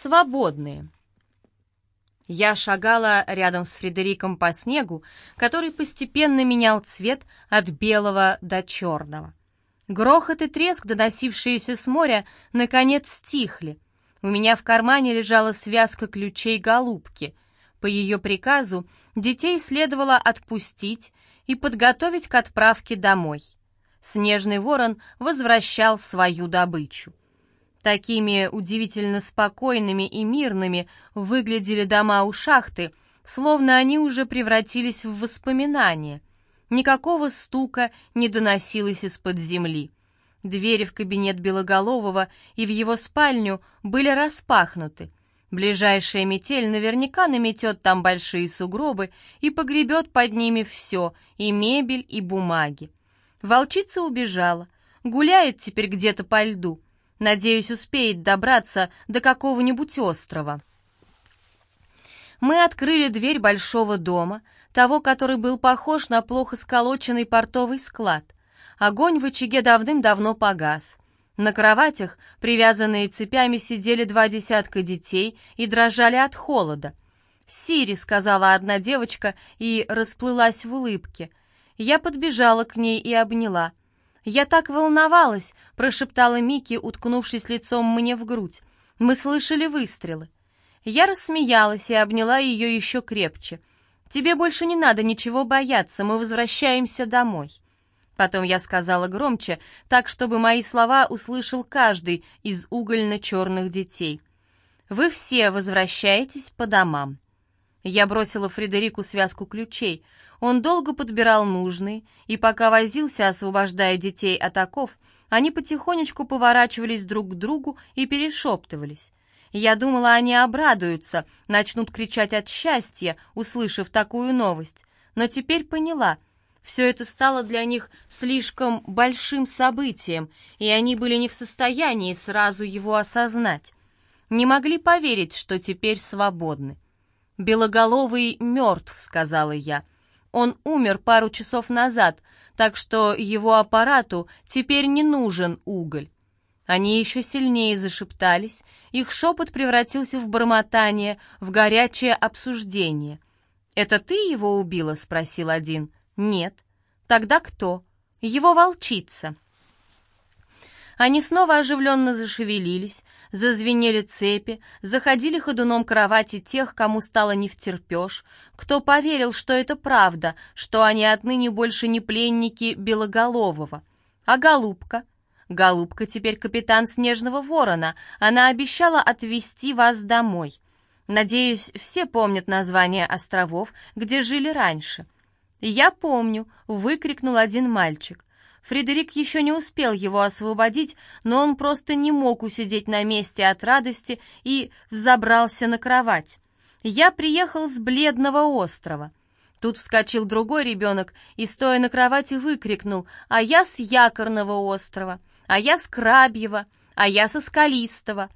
Свободные. Я шагала рядом с Фредериком по снегу, который постепенно менял цвет от белого до черного. Грохот и треск, доносившиеся с моря, наконец стихли. У меня в кармане лежала связка ключей голубки. По ее приказу детей следовало отпустить и подготовить к отправке домой. Снежный ворон возвращал свою добычу. Такими удивительно спокойными и мирными выглядели дома у шахты, словно они уже превратились в воспоминания. Никакого стука не доносилось из-под земли. Двери в кабинет Белоголового и в его спальню были распахнуты. Ближайшая метель наверняка наметет там большие сугробы и погребет под ними все, и мебель, и бумаги. Волчица убежала, гуляет теперь где-то по льду — Надеюсь, успеет добраться до какого-нибудь острова. Мы открыли дверь большого дома, того, который был похож на плохо сколоченный портовый склад. Огонь в очаге давным-давно погас. На кроватях, привязанные цепями, сидели два десятка детей и дрожали от холода. «Сири», — сказала одна девочка и расплылась в улыбке. Я подбежала к ней и обняла. «Я так волновалась», — прошептала Микки, уткнувшись лицом мне в грудь. «Мы слышали выстрелы». Я рассмеялась и обняла ее еще крепче. «Тебе больше не надо ничего бояться, мы возвращаемся домой». Потом я сказала громче, так, чтобы мои слова услышал каждый из угольно-черных детей. «Вы все возвращаетесь по домам». Я бросила Фредерику связку ключей. Он долго подбирал нужные, и пока возился, освобождая детей от оков, они потихонечку поворачивались друг к другу и перешептывались. Я думала, они обрадуются, начнут кричать от счастья, услышав такую новость. Но теперь поняла, все это стало для них слишком большим событием, и они были не в состоянии сразу его осознать. Не могли поверить, что теперь свободны. «Белоголовый мертв», — сказала я. «Он умер пару часов назад, так что его аппарату теперь не нужен уголь». Они еще сильнее зашептались, их шепот превратился в бормотание, в горячее обсуждение. «Это ты его убила?» — спросил один. «Нет». «Тогда кто?» «Его волчица». Они снова оживленно зашевелились, зазвенели цепи, заходили ходуном кровати тех, кому стало не втерпешь, кто поверил, что это правда, что они отныне больше не пленники Белоголового. А Голубка? Голубка теперь капитан Снежного Ворона, она обещала отвезти вас домой. Надеюсь, все помнят название островов, где жили раньше. «Я помню», — выкрикнул один мальчик. Фредерик еще не успел его освободить, но он просто не мог усидеть на месте от радости и взобрался на кровать. «Я приехал с Бледного острова». Тут вскочил другой ребенок и, стоя на кровати, выкрикнул «А я с Якорного острова! А я с Крабьего! А я со Скалистого!»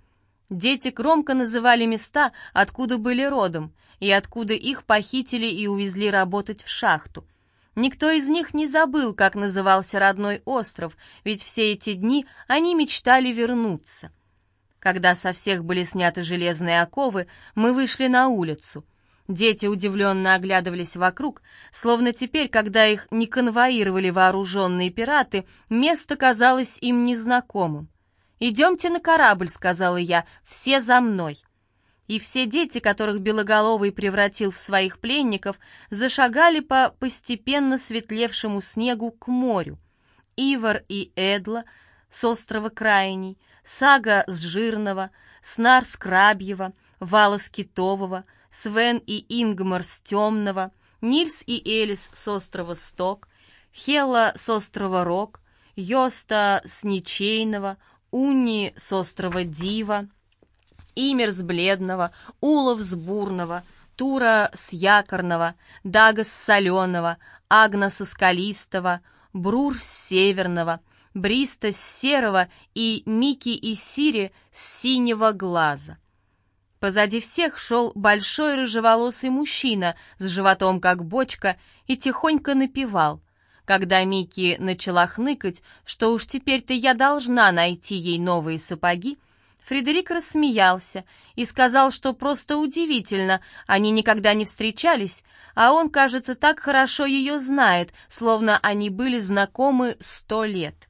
Дети громко называли места, откуда были родом, и откуда их похитили и увезли работать в шахту. Никто из них не забыл, как назывался родной остров, ведь все эти дни они мечтали вернуться. Когда со всех были сняты железные оковы, мы вышли на улицу. Дети удивленно оглядывались вокруг, словно теперь, когда их не конвоировали вооруженные пираты, место казалось им незнакомым. «Идемте на корабль», — сказала я, — «все за мной» и все дети, которых Белоголовый превратил в своих пленников, зашагали по постепенно светлевшему снегу к морю. Ивар и Эдла с острова Крайний, Сага с Жирного, Снар с Крабьего, Вала с Китового, Свен и Ингмар с Темного, Нильс и Элис с острова Сток, Хела с острова Рок, Йоста с Ничейного, Унни с острова Дива, Имер с Бледного, Улов с Бурного, Тура с Якорного, Дага с Соленого, Агна со Скалистого, Брур с Северного, Бриста с Серого и Мики и Сири с Синего Глаза. Позади всех шел большой рыжеволосый мужчина с животом как бочка и тихонько напевал. Когда Мики начала хныкать, что уж теперь-то я должна найти ей новые сапоги, Фредерик рассмеялся и сказал, что просто удивительно, они никогда не встречались, а он, кажется, так хорошо ее знает, словно они были знакомы сто лет.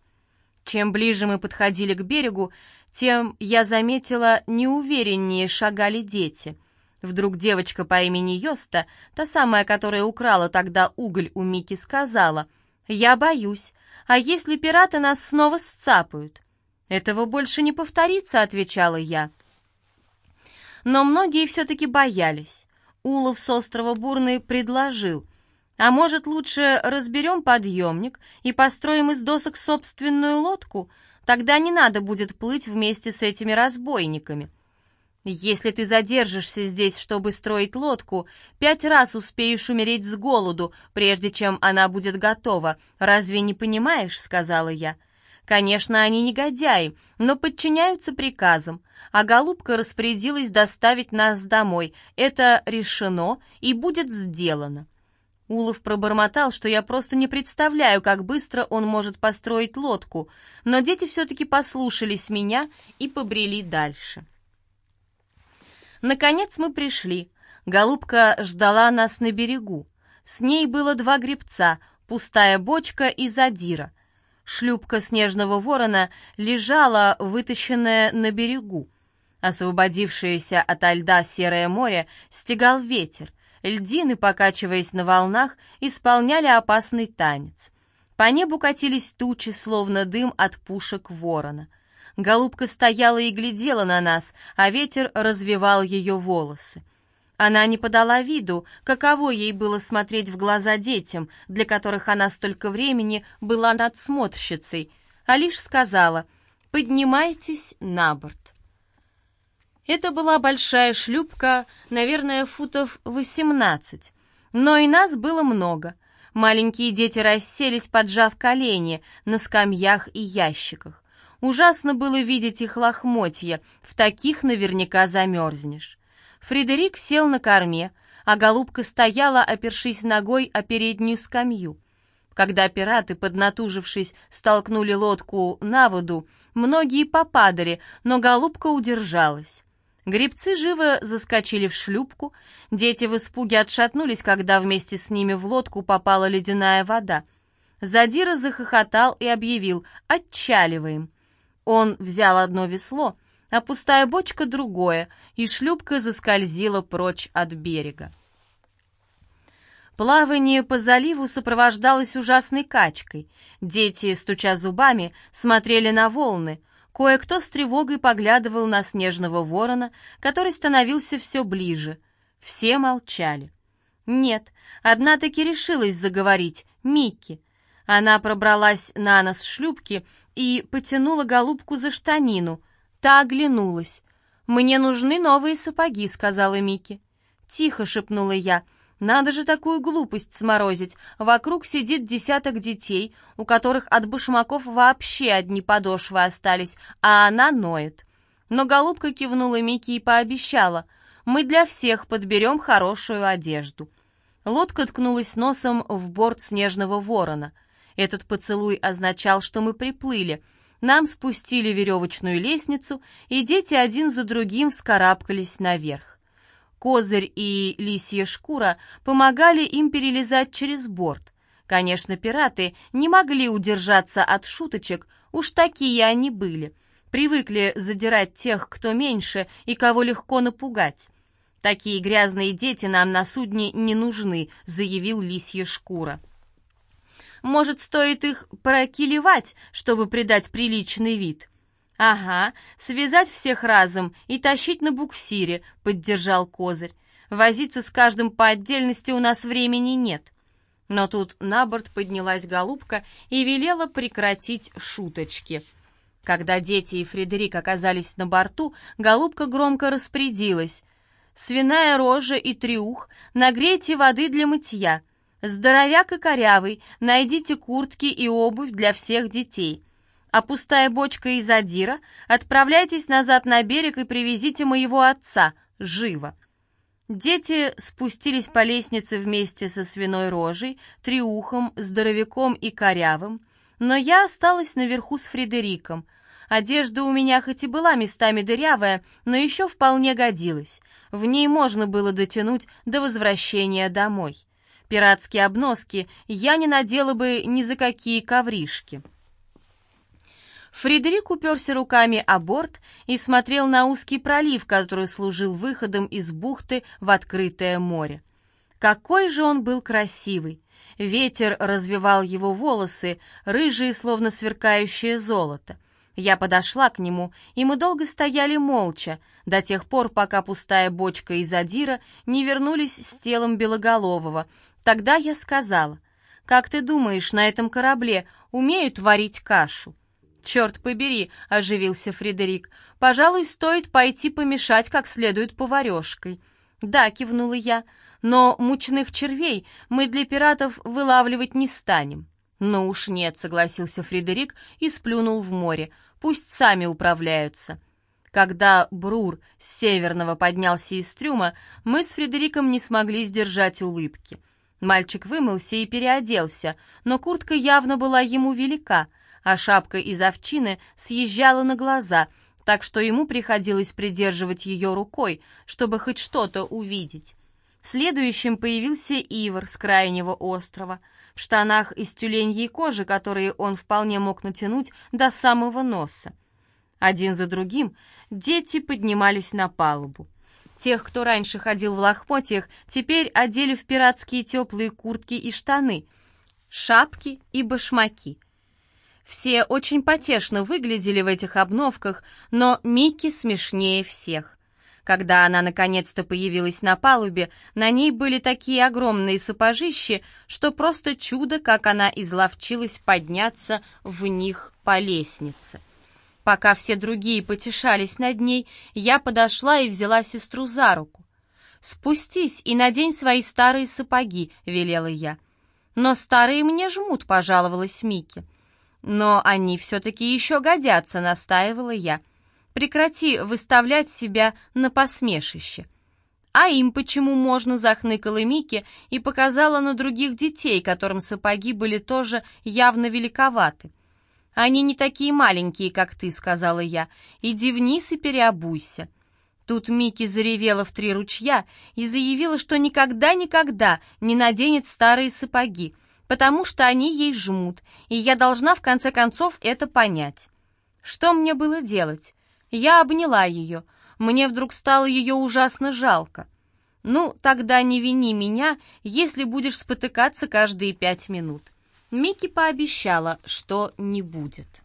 Чем ближе мы подходили к берегу, тем, я заметила, неувереннее шагали дети. Вдруг девочка по имени Йоста, та самая, которая украла тогда уголь у Мики, сказала, «Я боюсь, а если пираты нас снова сцапают?» «Этого больше не повторится», — отвечала я. Но многие все-таки боялись. Улов с острова Бурный предложил, «А может, лучше разберем подъемник и построим из досок собственную лодку? Тогда не надо будет плыть вместе с этими разбойниками». Если ты задержишься здесь, чтобы строить лодку, пять раз успеешь умереть с голоду, прежде чем она будет готова. Разве не понимаешь?» — сказала я. «Конечно, они негодяи, но подчиняются приказам, а голубка распорядилась доставить нас домой. Это решено и будет сделано». Улов пробормотал, что я просто не представляю, как быстро он может построить лодку, но дети все-таки послушались меня и побрели дальше. Наконец мы пришли. Голубка ждала нас на берегу. С ней было два гребца, пустая бочка и задира. Шлюпка снежного ворона лежала, вытащенная на берегу. Освободившееся от льда серое море стегал ветер. Льдины, покачиваясь на волнах, исполняли опасный танец. По небу катились тучи, словно дым от пушек ворона — Голубка стояла и глядела на нас, а ветер развивал ее волосы. Она не подала виду, каково ей было смотреть в глаза детям, для которых она столько времени была надсмотрщицей, а лишь сказала «Поднимайтесь на борт». Это была большая шлюпка, наверное, футов восемнадцать, но и нас было много. Маленькие дети расселись, поджав колени, на скамьях и ящиках. Ужасно было видеть их лохмотья, в таких наверняка замерзнешь. Фредерик сел на корме, а голубка стояла, опершись ногой о переднюю скамью. Когда пираты, поднатужившись, столкнули лодку на воду, многие попадали, но голубка удержалась. Гребцы живо заскочили в шлюпку, дети в испуге отшатнулись, когда вместе с ними в лодку попала ледяная вода. Задира захохотал и объявил «Отчаливаем!». Он взял одно весло, а пустая бочка другое, и шлюпка заскользила прочь от берега. Плавание по заливу сопровождалось ужасной качкой. Дети, стуча зубами, смотрели на волны. Кое-кто с тревогой поглядывал на снежного ворона, который становился все ближе. Все молчали. Нет, одна таки решилась заговорить, Микки. Она пробралась на нос шлюпки и потянула голубку за штанину. Та оглянулась. «Мне нужны новые сапоги», — сказала Микки. «Тихо», — шепнула я. «Надо же такую глупость сморозить. Вокруг сидит десяток детей, у которых от башмаков вообще одни подошвы остались, а она ноет». Но голубка кивнула Микки и пообещала. «Мы для всех подберем хорошую одежду». Лодка ткнулась носом в борт снежного ворона. Этот поцелуй означал, что мы приплыли. Нам спустили веревочную лестницу, и дети один за другим вскарабкались наверх. Козырь и лисья шкура помогали им перелезать через борт. Конечно, пираты не могли удержаться от шуточек, уж такие они были. Привыкли задирать тех, кто меньше и кого легко напугать. «Такие грязные дети нам на судне не нужны», — заявил лисья шкура. Может, стоит их прокилевать, чтобы придать приличный вид?» «Ага, связать всех разом и тащить на буксире», — поддержал Козырь. «Возиться с каждым по отдельности у нас времени нет». Но тут на борт поднялась голубка и велела прекратить шуточки. Когда дети и Фредерик оказались на борту, голубка громко распорядилась. «Свиная рожа и триух, нагрейте воды для мытья». Здоровяк и корявый, найдите куртки и обувь для всех детей. А пустая бочка из Адира, отправляйтесь назад на берег и привезите моего отца, живо». Дети спустились по лестнице вместе со свиной рожей, триухом, здоровяком и корявым, но я осталась наверху с Фредериком. Одежда у меня хоть и была местами дырявая, но еще вполне годилась. В ней можно было дотянуть до возвращения домой. Пиратские обноски я не надела бы ни за какие ковришки. Фредерик уперся руками о борт и смотрел на узкий пролив, который служил выходом из бухты в открытое море. Какой же он был красивый! Ветер развивал его волосы, рыжие, словно сверкающее золото. Я подошла к нему, и мы долго стояли молча, до тех пор, пока пустая бочка из Адира не вернулись с телом Белоголового. Тогда я сказала, «Как ты думаешь, на этом корабле умеют варить кашу?» «Черт побери!» — оживился Фредерик. «Пожалуй, стоит пойти помешать как следует поварешкой». «Да», — кивнула я, — «но мучных червей мы для пиратов вылавливать не станем». «Ну уж нет», — согласился Фредерик и сплюнул в море. «Пусть сами управляются». Когда Брур с Северного поднялся из трюма, мы с Фредериком не смогли сдержать улыбки. Мальчик вымылся и переоделся, но куртка явно была ему велика, а шапка из овчины съезжала на глаза, так что ему приходилось придерживать ее рукой, чтобы хоть что-то увидеть. Следующим появился Ивар с крайнего острова — в штанах из тюленьей кожи, которые он вполне мог натянуть до самого носа. Один за другим дети поднимались на палубу. Тех, кто раньше ходил в лохмотьях, теперь одели в пиратские теплые куртки и штаны, шапки и башмаки. Все очень потешно выглядели в этих обновках, но Микки смешнее всех. Когда она наконец-то появилась на палубе, на ней были такие огромные сапожищи, что просто чудо, как она изловчилась подняться в них по лестнице. Пока все другие потешались над ней, я подошла и взяла сестру за руку. «Спустись и надень свои старые сапоги», — велела я. «Но старые мне жмут», — пожаловалась Микки. «Но они все-таки еще годятся», — настаивала я. Прекрати выставлять себя на посмешище. А им почему можно, захныкала Микки и показала на других детей, которым сапоги были тоже явно великоваты. «Они не такие маленькие, как ты», — сказала я. «Иди вниз и переобуйся». Тут Микки заревела в три ручья и заявила, что никогда-никогда не наденет старые сапоги, потому что они ей жмут, и я должна в конце концов это понять. Что мне было делать? Я обняла ее. Мне вдруг стало ее ужасно жалко. «Ну, тогда не вини меня, если будешь спотыкаться каждые пять минут». Микки пообещала, что не будет.